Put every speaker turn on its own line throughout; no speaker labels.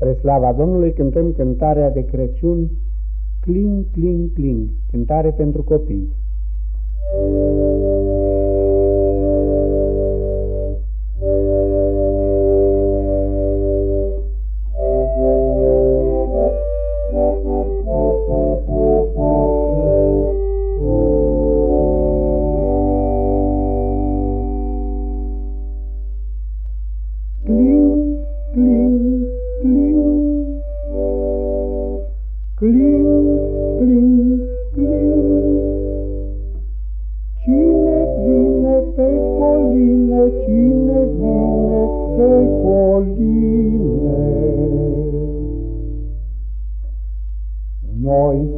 Spre slava Domnului cântăm cântarea de Crăciun Cling, cling, cling, cântare pentru copii. Cling,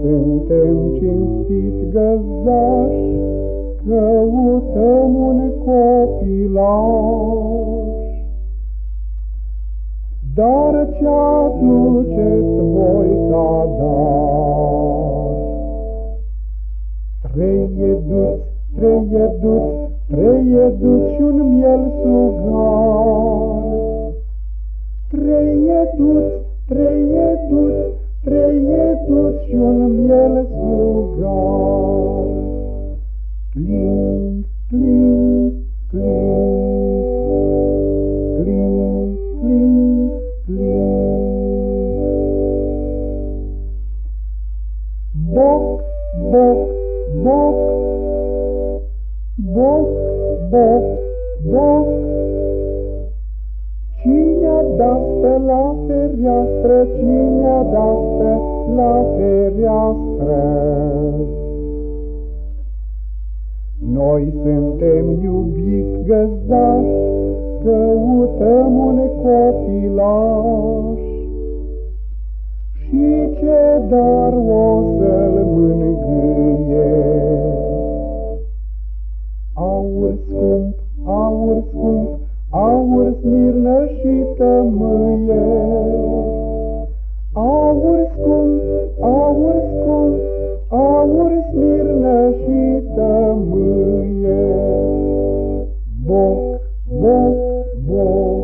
suntem cinstit găzași, căutăm un copilaș. Dar ce aduceți voi ca dar? Trei eduți, trei eduți, trei eduți și un miel sugar. Trei eduți, trei eduți, trei eduți și un miel sugar. Cling, cling, cling. boc, boc, boc, boc. Cine-a dat pe la fereastră, cine-a dat pe la fereastră? Noi suntem iubit găzdași, căutăm un copilaș. Și ce dar o să-l mângâie? Smirnă și tămâie. Aur scump, aur scump, aur smirnă și tămâie. Boc, boc, boc,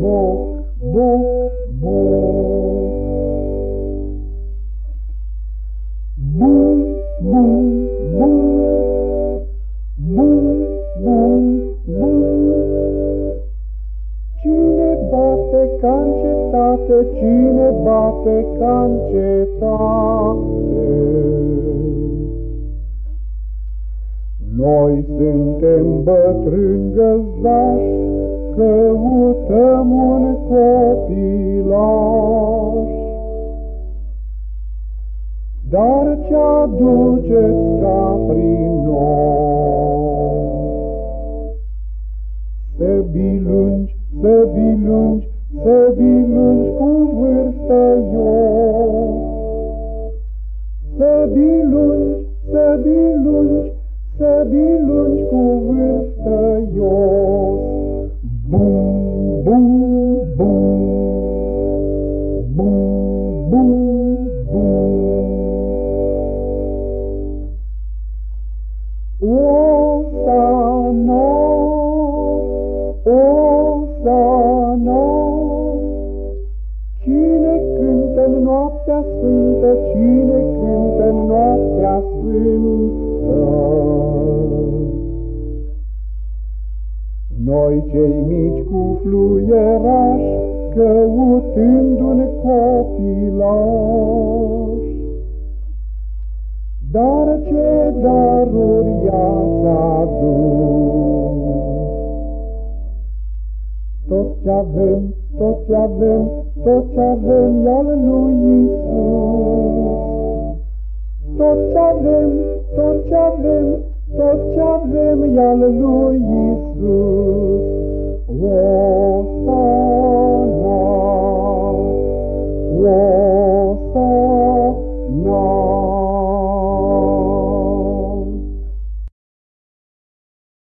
boc, boc, boc. Cine bate ca în cetate. Noi suntem bătrâni găzdași, căutăm un copilaș. Dar ce aduceți ca prin noi? Să bilungi Săbii lungi, să bilungi cu vârstă eu. Să bilungi, să bilungi, să. Bum, bum, bum. O, oh, noaptea sfântă, cine cântă în noaptea sfântă? Noi cei mici cu fluieraș, căutând un copilaș. Dar ce daruri i-ați adus? Ce avem, tot ce avem, tot ce avem e al lui Isus. Tot ce avem, tot ce avem, tot ce avem e al lui Isus. O,